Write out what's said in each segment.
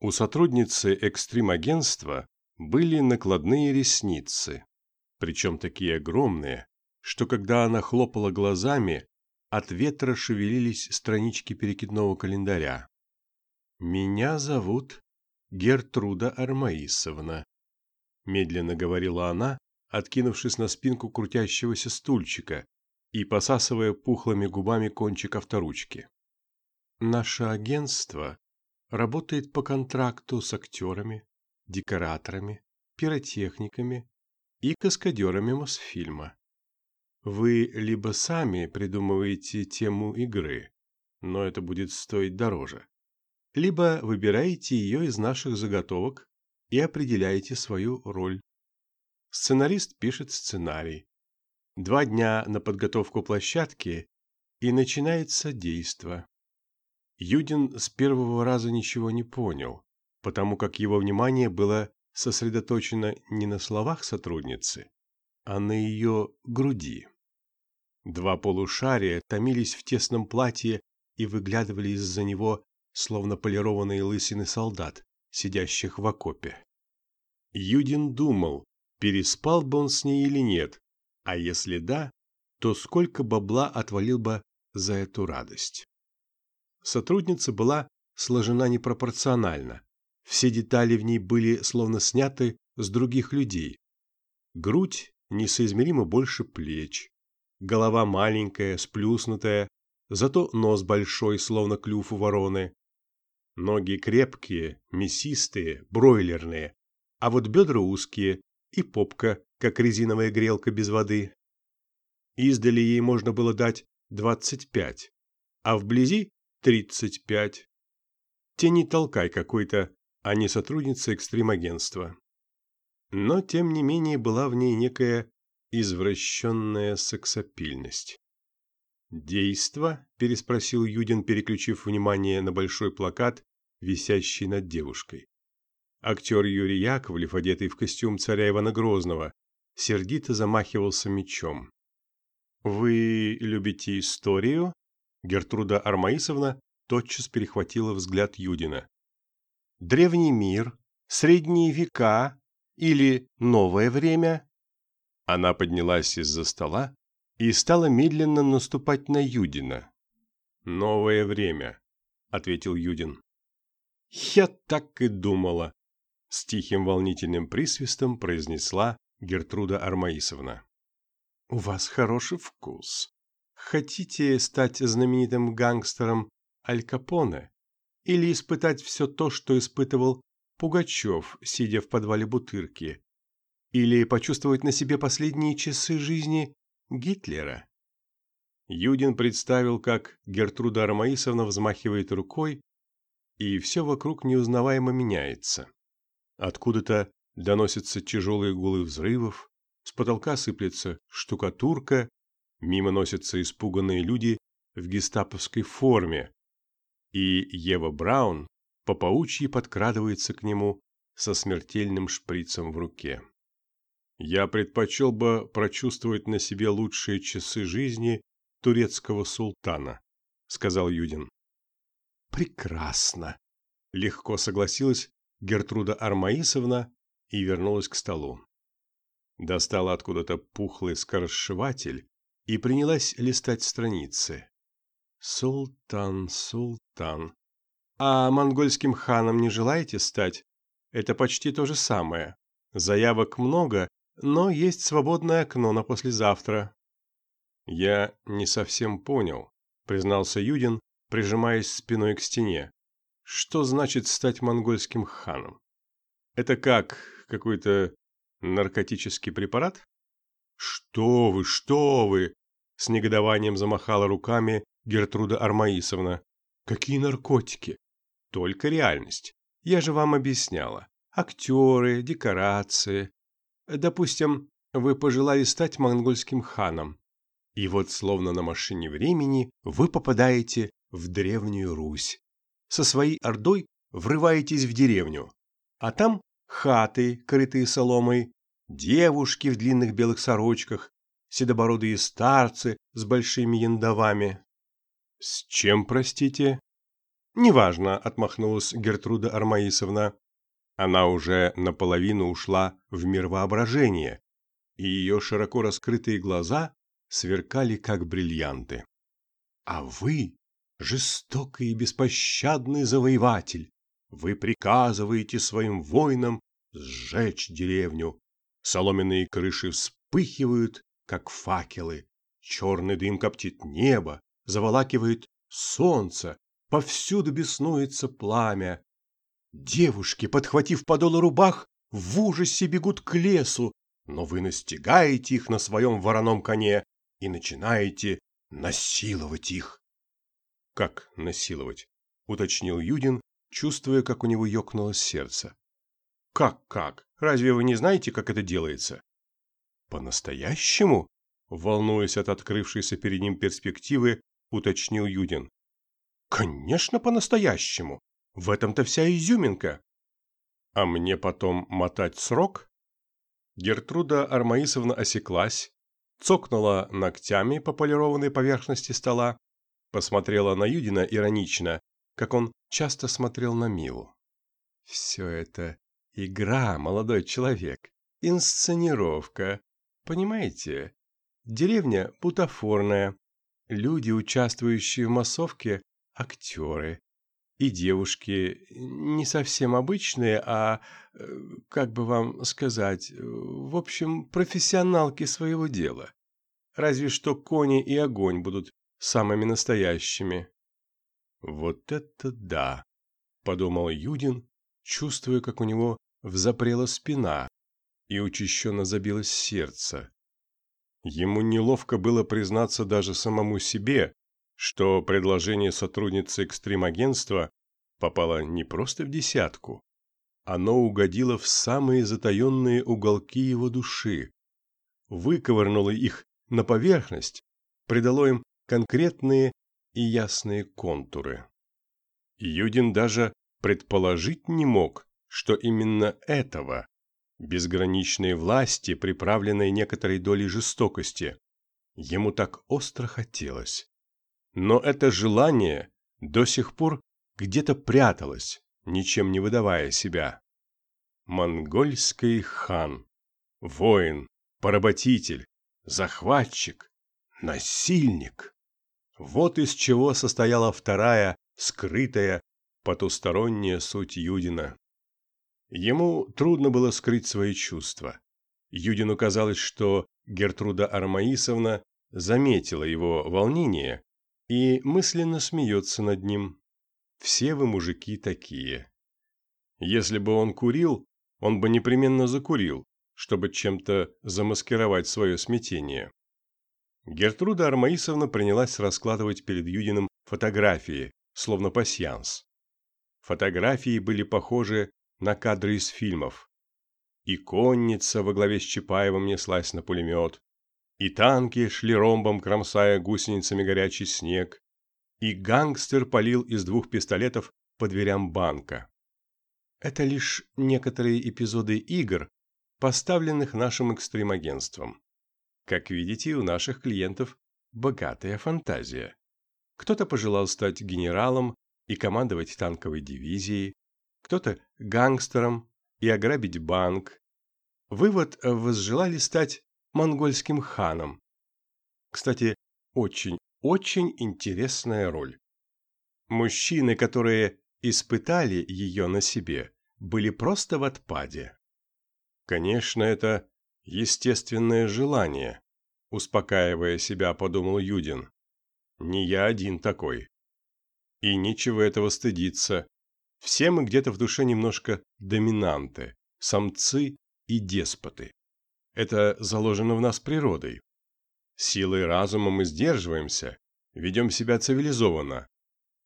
У сотрудницы экстрим-агентства были накладные ресницы, причем такие огромные, что когда она хлопала глазами, от ветра шевелились странички перекидного календаря. «Меня зовут Гертруда Армаисовна», – медленно говорила она, откинувшись на спинку крутящегося стульчика и посасывая пухлыми губами кончик авторучки. «Наше агентство работает по контракту с актерами, декораторами, пиротехниками и каскадерами Мосфильма. Вы либо сами придумываете тему игры, но это будет стоить дороже, либо выбираете ее из наших заготовок и определяете свою роль. Сценарист пишет сценарий. Два дня на подготовку площадки, и начинается действо. Юдин с первого раза ничего не понял, потому как его внимание было сосредоточено не на словах сотрудницы, а на ее груди. Два полушария томились в тесном платье и выглядывали из-за него, словно полированные лысины солдат, сидящих в окопе. Юдин думал, переспал бы он с ней или нет, а если да, то сколько бабла отвалил бы за эту радость. Сотрудница была сложена непропорционально. Все детали в ней были словно сняты с других людей. Грудь несоизмеримо больше плеч, голова маленькая, сплюснутая, зато нос большой, словно клюв у вороны. Ноги крепкие, мясистые, бройлерные, а вот бедра узкие и попка, как резиновая грелка без воды. Издали ей можно было дать двадцать пять, а вблизи тридцать пять. Те не толкай какой-то, а не сотрудница экстрим-агентства. Но, тем не менее, была в ней некая извращенная сексапильность. «Действо?» – переспросил Юдин, переключив внимание на большой плакат, висящий над девушкой. Актер Юрий Яковлев, одетый в костюм царя Ивана Грозного, сердито замахивался мечом. «Вы любите историю?» Гертруда Армаисовна тотчас перехватила взгляд Юдина. «Древний мир, средние века или новое время?» Она поднялась из-за стола и стала медленно наступать на Юдина. «Новое время», — ответил Юдин. «Я так и думала», — с тихим волнительным присвистом произнесла Гертруда Армаисовна. «У вас хороший вкус. Хотите стать знаменитым гангстером Аль Капоне или испытать все то, что испытывал Пугачев, сидя в подвале Бутырки, или почувствовать на себе последние часы жизни Гитлера? Юдин представил, как Гертруда Армаисовна взмахивает рукой, и все вокруг неузнаваемо меняется. Откуда-то доносятся тяжелые гулы взрывов, с потолка сыплется штукатурка, мимо носятся испуганные люди в гестаповской форме, и Ева Браун по паучьи подкрадывается к нему со смертельным шприцем в руке. Я предпочел бы прочувствовать на себе лучшие часы жизни турецкого султана, сказал Юдин. Прекрасно, легко согласилась Гертруда Армаисовна и вернулась к столу. Достала откуда-то пухлый скоросшиватель и принялась листать страницы. Султан, султан. А монгольским ханом не желаете стать? Это почти то же самое. Заявок много, но есть свободное окно на послезавтра». «Я не совсем понял», — признался Юдин, прижимаясь спиной к стене. «Что значит стать монгольским ханом? Это как, какой-то наркотический препарат?» «Что вы, что вы!» — с негодованием замахала руками Гертруда Армаисовна. «Какие наркотики? Только реальность. Я же вам объясняла. Актеры, декорации, Допустим, вы пожелали стать монгольским ханом. И вот, словно на машине времени, вы попадаете в Древнюю Русь. Со своей ордой врываетесь в деревню. А там хаты, крытые соломой, девушки в длинных белых сорочках, седобородые старцы с большими яндовами. С чем, простите? «Неважно», – отмахнулась Гертруда Армаисовна. Она уже наполовину ушла в мир воображения, и ее широко раскрытые глаза сверкали, как бриллианты. «А вы, жестокий и беспощадный завоеватель, вы приказываете своим воинам сжечь деревню. Соломенные крыши вспыхивают, как факелы. Черный дым коптит небо, заволакивает солнце, повсюду беснуется пламя. Девушки, подхватив подолы рубах, в ужасе бегут к лесу, но вы настигаете их на своем вороном коне и начинаете насиловать их. «Как насиловать?» – уточнил Юдин, чувствуя, как у него ёкнуло сердце. «Как-как? Разве вы не знаете, как это делается?» «По-настоящему?» – волнуясь от открывшейся перед ним перспективы, уточнил Юдин. «Конечно, по-настоящему. В этом-то вся изюминка». «А мне потом мотать срок?» Гертруда Армаисовна осеклась, цокнула ногтями по полированной поверхности стола, посмотрела на Юдина иронично, как он часто смотрел на Милу. «Все это игра, молодой человек, инсценировка, понимаете? Деревня бутафорная, люди, участвующие в массовке, актеры. И девушки не совсем обычные, а, э, как бы вам сказать, в общем, профессионалки своего дела. Разве что кони и огонь будут самыми настоящими. «Вот это да!» – подумал Юдин, чувствуя, как у него взапрела спина и учащенно забилось сердце. Ему неловко было признаться даже самому себе, что предложение сотрудницы экстрим-агентства попало не просто в десятку, оно угодило в самые затаенные уголки его души, выковырнуло их на поверхность, придало им конкретные и ясные контуры. Юдин даже предположить не мог, что именно этого, безграничной власти, приправленной некоторой долей жестокости, ему так остро хотелось. Но это желание до сих пор где-то пряталось, ничем не выдавая себя. Монгольский хан, воин, поработитель, захватчик, насильник. Вот из чего состояла вторая, скрытая, потусторонняя суть Юдина. Ему трудно было скрыть свои чувства. Юдину казалось, что Гертруда Армаисовна заметила его волнение и мысленно смеется над ним. Все вы мужики такие. Если бы он курил, он бы непременно закурил, чтобы чем-то замаскировать свое смятение. Гертруда Армаисовна принялась раскладывать перед Юдиным фотографии, словно пасьянс. Фотографии были похожи на кадры из фильмов. И конница во главе с Чапаевым неслась на пулемет, и танки шли ромбом, кромсая гусеницами горячий снег, и гангстер палил из двух пистолетов по дверям банка. Это лишь некоторые эпизоды игр, поставленных нашим экстрим-агентством. Как видите, у наших клиентов богатая фантазия. Кто-то пожелал стать генералом и командовать танковой дивизией, кто-то гангстером и ограбить банк. Вы вот возжелали стать монгольским ханом. Кстати, очень-очень интересная роль. Мужчины, которые испытали ее на себе, были просто в отпаде. Конечно, это естественное желание, успокаивая себя, подумал Юдин. Не я один такой. И нечего этого стыдиться. Все мы где-то в душе немножко доминанты, самцы и деспоты. Это заложено в нас природой. Силой разума мы сдерживаемся, ведем себя цивилизованно,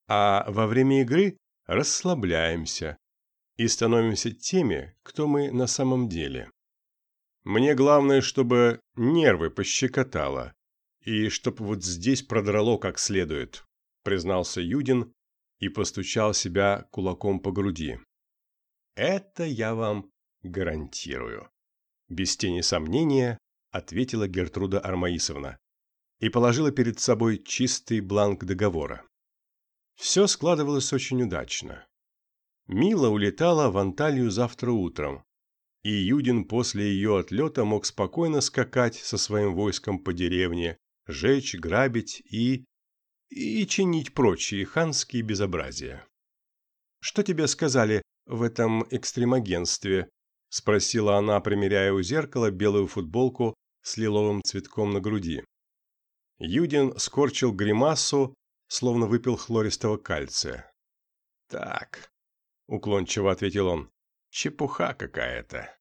а во время игры расслабляемся и становимся теми, кто мы на самом деле. Мне главное, чтобы нервы пощекотало, и чтоб вот здесь продрало как следует, признался Юдин и постучал себя кулаком по груди. Это я вам гарантирую. Без тени сомнения ответила Гертруда Армаисовна и положила перед собой чистый бланк договора. Все складывалось очень удачно. Мила улетала в Анталию завтра утром, и Юдин после ее отлета мог спокойно скакать со своим войском по деревне, жечь, грабить и... и чинить прочие ханские безобразия. «Что тебе сказали в этом экстремагентстве?» – спросила она, примеряя у зеркала белую футболку с лиловым цветком на груди. Юдин скорчил гримасу, словно выпил хлористого кальция. «Так», – уклончиво ответил он, – «чепуха какая-то».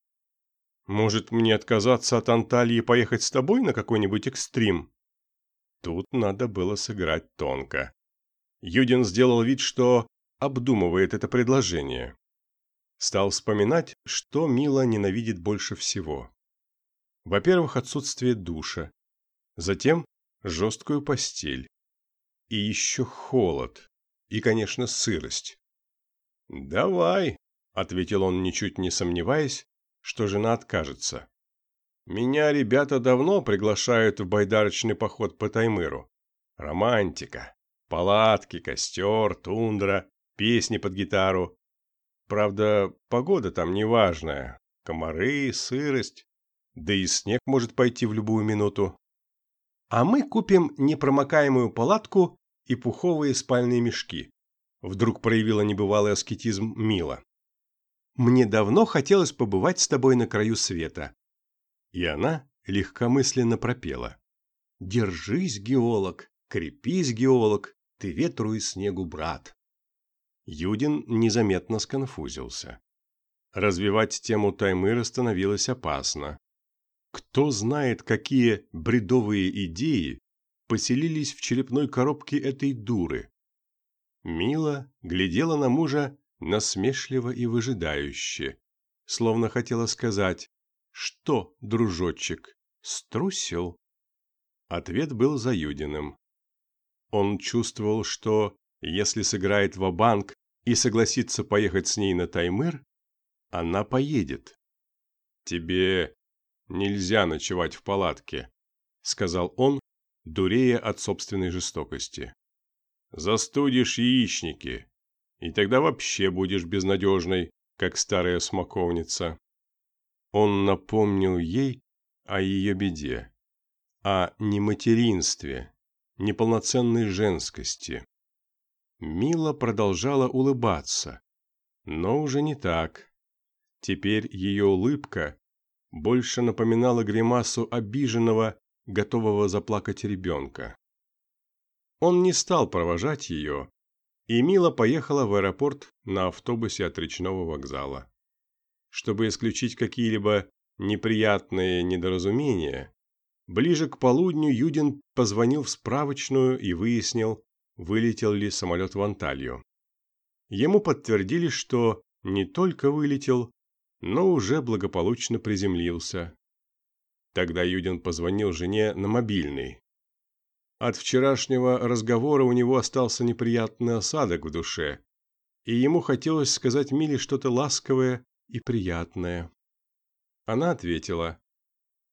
«Может, мне отказаться от Анталии и поехать с тобой на какой-нибудь экстрим?» Тут надо было сыграть тонко. Юдин сделал вид, что обдумывает это предложение. Стал вспоминать, что Мила ненавидит больше всего. Во-первых, отсутствие душа. Затем жесткую постель. И еще холод. И, конечно, сырость. «Давай», — ответил он, ничуть не сомневаясь, что жена откажется. «Меня ребята давно приглашают в байдарочный поход по Таймыру. Романтика. Палатки, костер, тундра, песни под гитару. Правда, погода там неважная. Комары, сырость. Да и снег может пойти в любую минуту. А мы купим непромокаемую палатку и пуховые спальные мешки. Вдруг проявила небывалый аскетизм Мила. Мне давно хотелось побывать с тобой на краю света. И она легкомысленно пропела. Держись, геолог, крепись, геолог, ты ветру и снегу брат. Юдин незаметно сконфузился. Развивать тему Таймыра становилось опасно. Кто знает, какие бредовые идеи поселились в черепной коробке этой дуры. Мила глядела на мужа насмешливо и выжидающе, словно хотела сказать «Что, дружочек, струсил?» Ответ был за Юдиным. Он чувствовал, что, если сыграет в банк и согласится поехать с ней на Таймыр, она поедет. «Тебе нельзя ночевать в палатке», — сказал он, дурея от собственной жестокости. «Застудишь яичники, и тогда вообще будешь безнадежной, как старая смоковница». Он напомнил ей о ее беде, о нематеринстве, неполноценной женскости. Мила продолжала улыбаться, но уже не так. Теперь ее улыбка больше напоминала гримасу обиженного, готового заплакать ребенка. Он не стал провожать ее, и Мила поехала в аэропорт на автобусе от речного вокзала. Чтобы исключить какие-либо неприятные недоразумения, ближе к полудню Юдин позвонил в справочную и выяснил, вылетел ли самолет в Анталью. Ему подтвердили, что не только вылетел, но уже благополучно приземлился. Тогда Юдин позвонил жене на мобильный. От вчерашнего разговора у него остался неприятный осадок в душе, и ему хотелось сказать Миле что-то ласковое и приятное. Она ответила.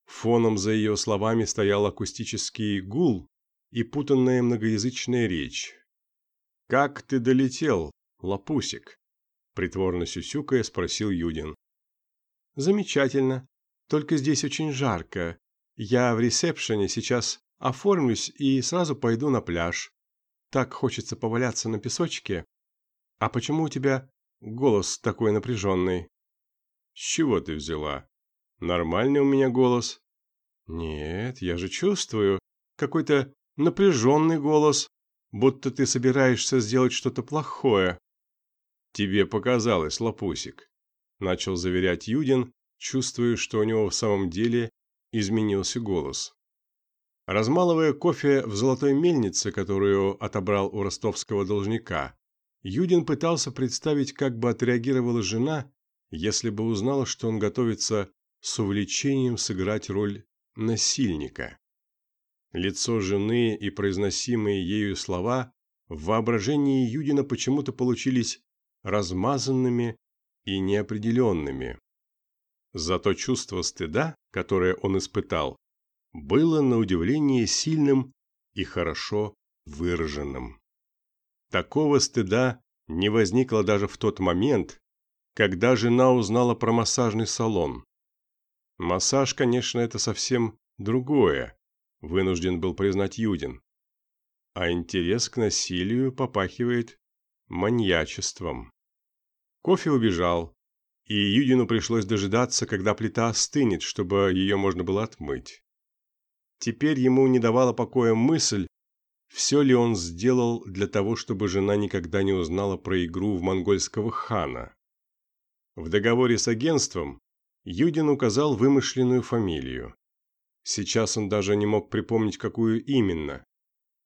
Фоном за ее словами стоял акустический гул и путанная многоязычная речь. «Как ты долетел, лапусик?» Притворно сюсюкая спросил Юдин. Замечательно. Только здесь очень жарко. Я в ресепшене сейчас оформлюсь и сразу пойду на пляж. Так хочется поваляться на песочке. А почему у тебя голос такой напряженный? С чего ты взяла? Нормальный у меня голос. Нет, я же чувствую. Какой-то напряженный голос, будто ты собираешься сделать что-то плохое. Тебе показалось, лапусик начал заверять Юдин, чувствуя, что у него в самом деле изменился голос. Размалывая кофе в золотой мельнице, которую отобрал у ростовского должника, Юдин пытался представить, как бы отреагировала жена, если бы узнала, что он готовится с увлечением сыграть роль насильника. Лицо жены и произносимые ею слова в воображении Юдина почему-то получились размазанными и неопределенными. Зато чувство стыда, которое он испытал, было на удивление сильным и хорошо выраженным. Такого стыда не возникло даже в тот момент, когда жена узнала про массажный салон. Массаж, конечно, это совсем другое, вынужден был признать Юдин. А интерес к насилию попахивает маньячеством. Кофе убежал, и Юдину пришлось дожидаться, когда плита остынет, чтобы ее можно было отмыть. Теперь ему не давала покоя мысль, все ли он сделал для того, чтобы жена никогда не узнала про игру в монгольского хана. В договоре с агентством Юдин указал вымышленную фамилию. Сейчас он даже не мог припомнить, какую именно.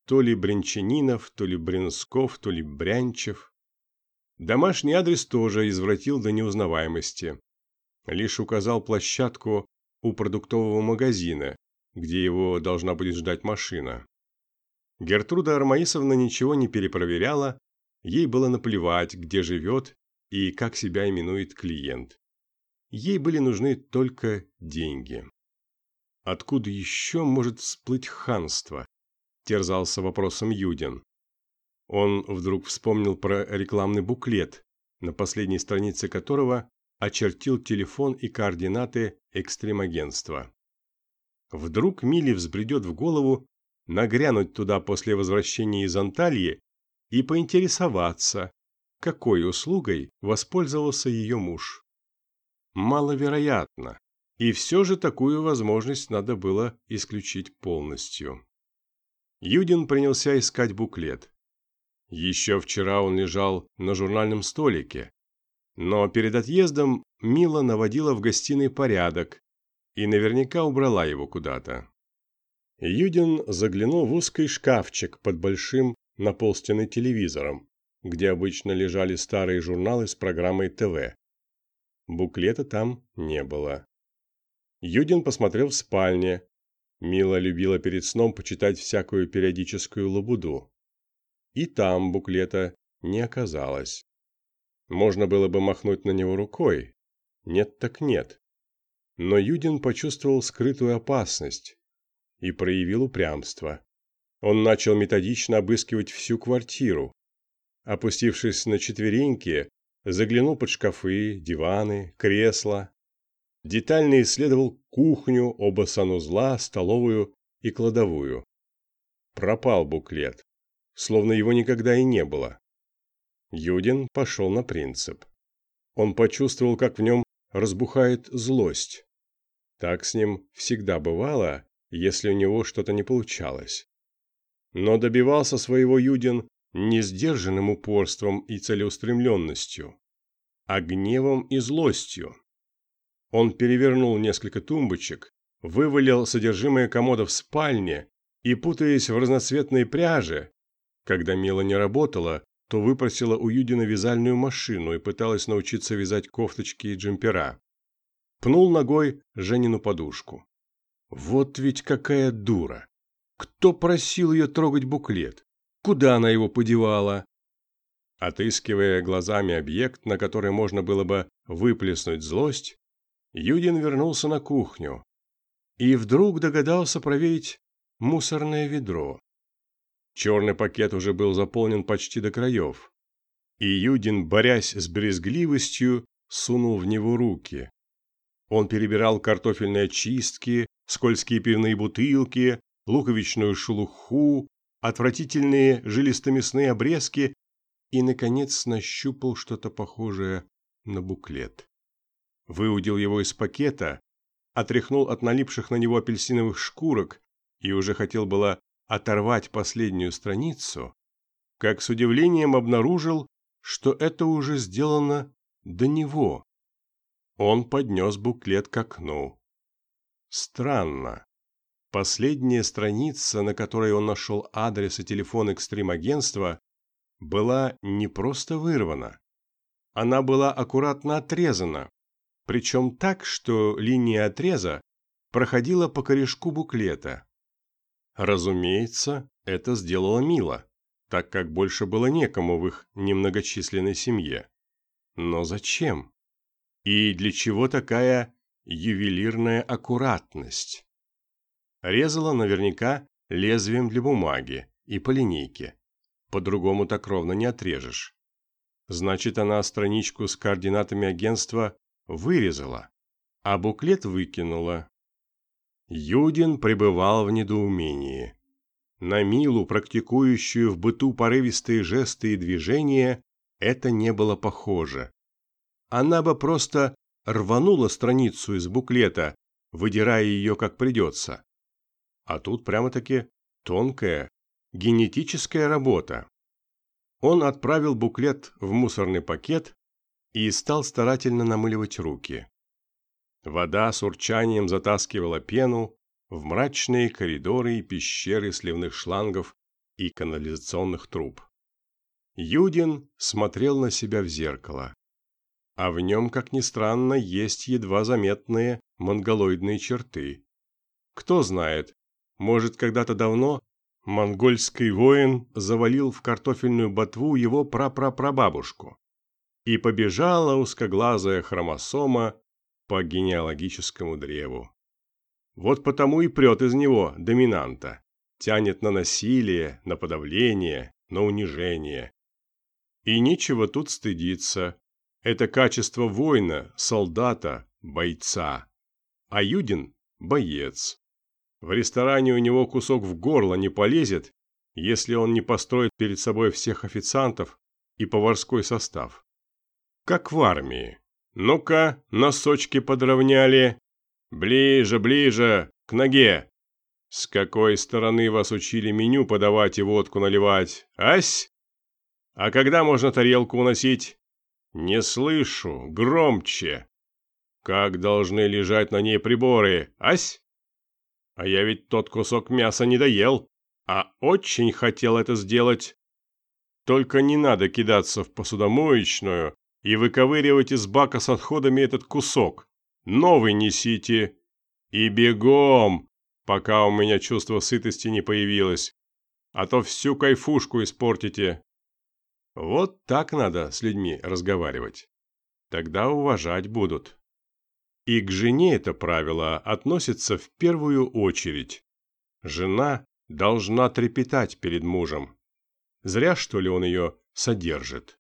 То ли Брянчанинов, то ли Брянсков, то ли Брянчев. Домашний адрес тоже извратил до неузнаваемости. Лишь указал площадку у продуктового магазина, где его должна будет ждать машина. Гертруда Армаисовна ничего не перепроверяла, ей было наплевать, где живет и как себя именует клиент. Ей были нужны только деньги. Откуда еще может всплыть ханство? Терзался вопросом Юдин. Он вдруг вспомнил про рекламный буклет, на последней странице которого очертил телефон и координаты экстрим-агентства. Вдруг Миле взбредет в голову нагрянуть туда после возвращения из Антальи и поинтересоваться, какой услугой воспользовался ее муж. Маловероятно, и все же такую возможность надо было исключить полностью. Юдин принялся искать буклет. Еще вчера он лежал на журнальном столике, но перед отъездом Мила наводила в гостиной порядок и наверняка убрала его куда-то. Юдин заглянул в узкий шкафчик под большим наполстенным телевизором, где обычно лежали старые журналы с программой ТВ. Буклета там не было. Юдин посмотрел в спальне. Мила любила перед сном почитать всякую периодическую лабуду. И там буклета не оказалось. Можно было бы махнуть на него рукой. Нет так нет. Но Юдин почувствовал скрытую опасность и проявил упрямство. Он начал методично обыскивать всю квартиру. Опустившись на четвереньки, заглянул под шкафы, диваны, кресла, детально исследовал кухню, оба санузла, столовую и кладовую. Пропал буклет, словно его никогда и не было. Юдин пошел на принцип. Он почувствовал, как в нем разбухает злость. Так с ним всегда бывало, если у него что-то не получалось. Но добивался своего Юдин не сдержанным упорством и целеустремленностью, а гневом и злостью. Он перевернул несколько тумбочек, вывалил содержимое комода в спальне и, путаясь в разноцветной пряже, когда Мила не работала, то выпросила у Юдина вязальную машину и пыталась научиться вязать кофточки и джемпера. Пнул ногой Женину подушку. Вот ведь какая дура! Кто просил ее трогать буклет? Куда она его подевала? Отыскивая глазами объект, на который можно было бы выплеснуть злость, Юдин вернулся на кухню и вдруг догадался проверить мусорное ведро. Черный пакет уже был заполнен почти до краев, и Юдин, борясь с брезгливостью, сунул в него руки. Он перебирал картофельные очистки, скользкие пивные бутылки, луковичную шелуху, отвратительные жилисто-мясные обрезки и, наконец, нащупал что-то похожее на буклет выудил его из пакета, отряхнул от налипших на него апельсиновых шкурок и уже хотел было оторвать последнюю страницу, как с удивлением обнаружил, что это уже сделано до него. Он поднес буклет к окну. Странно. Последняя страница, на которой он нашел адрес и телефон экстрим-агентства, была не просто вырвана. Она была аккуратно отрезана, причем так, что линия отреза проходила по корешку буклета. Разумеется, это сделала Мила, так как больше было некому в их немногочисленной семье. Но зачем? И для чего такая ювелирная аккуратность? Резала наверняка лезвием для бумаги и по линейке. по-другому так ровно не отрежешь. Значит, она страничку с координатами агентства вырезала, а буклет выкинула. Юдин пребывал в недоумении. На Милу, практикующую в быту порывистые жесты и движения, это не было похоже. Она бы просто рванула страницу из буклета, выдирая ее как придется. А тут прямо-таки тонкая, генетическая работа. Он отправил буклет в мусорный пакет и стал старательно намыливать руки. Вода с урчанием затаскивала пену в мрачные коридоры и пещеры сливных шлангов и канализационных труб. Юдин смотрел на себя в зеркало. А в нем, как ни странно, есть едва заметные монголоидные черты. Кто знает, может, когда-то давно монгольский воин завалил в картофельную ботву его прапрапрабабушку. И побежала узкоглазая хромосома по генеалогическому древу. Вот потому и прет из него доминанта. Тянет на насилие, на подавление, на унижение. И нечего тут стыдиться. Это качество воина, солдата, бойца. А Юдин – боец. В ресторане у него кусок в горло не полезет, если он не построит перед собой всех официантов и поварской состав. Как в армии. Ну-ка, носочки подровняли. Ближе, ближе, к ноге. С какой стороны вас учили меню подавать и водку наливать? Ась? А когда можно тарелку уносить? Не слышу, громче. Как должны лежать на ней приборы? Ась? А я ведь тот кусок мяса не доел, а очень хотел это сделать. Только не надо кидаться в посудомоечную и выковыривать из бака с отходами этот кусок. Новый несите. И бегом, пока у меня чувство сытости не появилось. А то всю кайфушку испортите. Вот так надо с людьми разговаривать. Тогда уважать будут. И к жене это правило относится в первую очередь. Жена должна трепетать перед мужем. Зря, что ли, он ее содержит.